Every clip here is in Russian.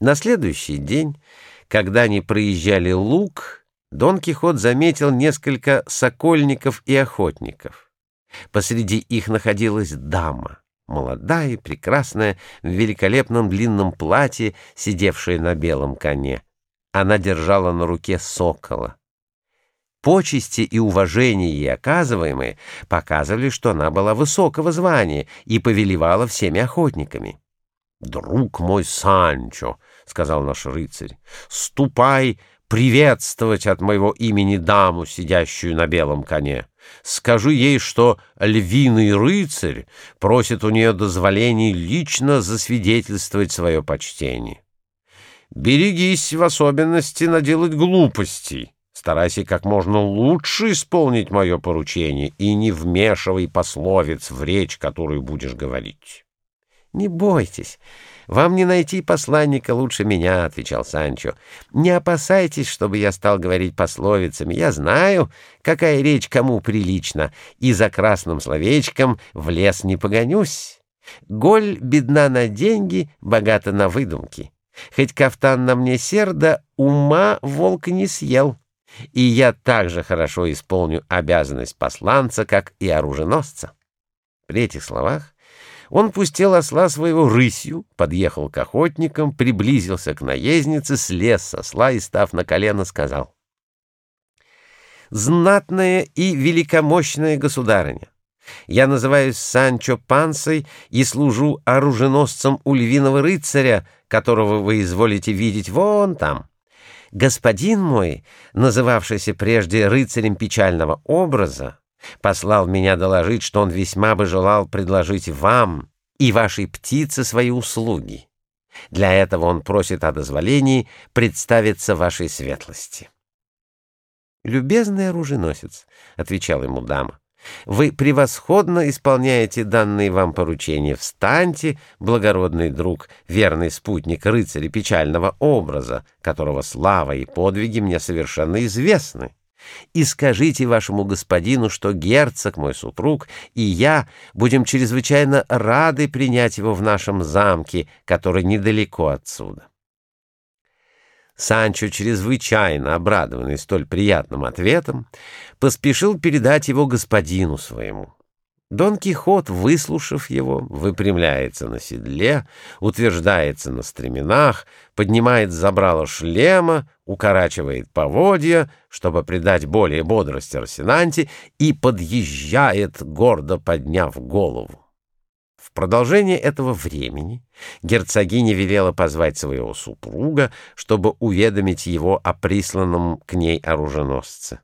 На следующий день, когда они проезжали луг, Дон Кихот заметил несколько сокольников и охотников. Посреди их находилась дама, молодая и прекрасная, в великолепном длинном платье, сидевшая на белом коне. Она держала на руке сокола. Почести и уважение ей оказываемые показывали, что она была высокого звания и повелевала всеми охотниками. «Друг мой Санчо», — сказал наш рыцарь, — «ступай приветствовать от моего имени даму, сидящую на белом коне. Скажи ей, что львиный рыцарь просит у нее дозволения лично засвидетельствовать свое почтение. Берегись в особенности наделать глупостей». Старайся как можно лучше исполнить мое поручение и не вмешивай пословиц в речь, которую будешь говорить. — Не бойтесь, вам не найти посланника лучше меня, — отвечал Санчо. — Не опасайтесь, чтобы я стал говорить пословицами. Я знаю, какая речь кому прилична, и за красным словечком в лес не погонюсь. Голь бедна на деньги, богата на выдумки. Хоть кафтан на мне серда, ума волк не съел и я также хорошо исполню обязанность посланца, как и оруженосца. При этих словах он пустил осла своего рысью, подъехал к охотникам, приблизился к наезднице, слез со осла и, став на колено, сказал «Знатная и великомощная государыня, я называюсь Санчо Пансой и служу оруженосцем у львиного рыцаря, которого вы изволите видеть вон там». Господин мой, называвшийся прежде рыцарем печального образа, послал меня доложить, что он весьма бы желал предложить вам и вашей птице свои услуги. Для этого он просит о дозволении представиться вашей светлости. «Любезный оруженосец», — отвечал ему дама, вы превосходно исполняете данные вам поручения. Встаньте, благородный друг, верный спутник рыцаря печального образа, которого слава и подвиги мне совершенно известны. И скажите вашему господину, что герцог, мой супруг, и я будем чрезвычайно рады принять его в нашем замке, который недалеко отсюда. Санчо, чрезвычайно обрадованный столь приятным ответом, поспешил передать его господину своему. Дон Кихот, выслушав его, выпрямляется на седле, утверждается на стременах, поднимает забрало шлема, укорачивает поводья, чтобы придать более бодрости Росинанте, и подъезжает, гордо подняв голову. В продолжение этого времени герцогиня велела позвать своего супруга, чтобы уведомить его о присланном к ней оруженосце.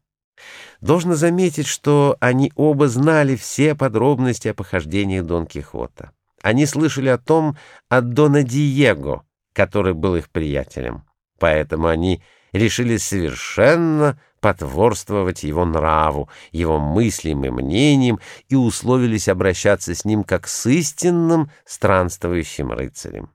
Должно заметить, что они оба знали все подробности о похождениях Дон Кихота. Они слышали о том от Дона Диего, который был их приятелем. Поэтому они решили совершенно потворствовать его нраву, его мыслям и мнениям и условились обращаться с ним как с истинным странствующим рыцарем.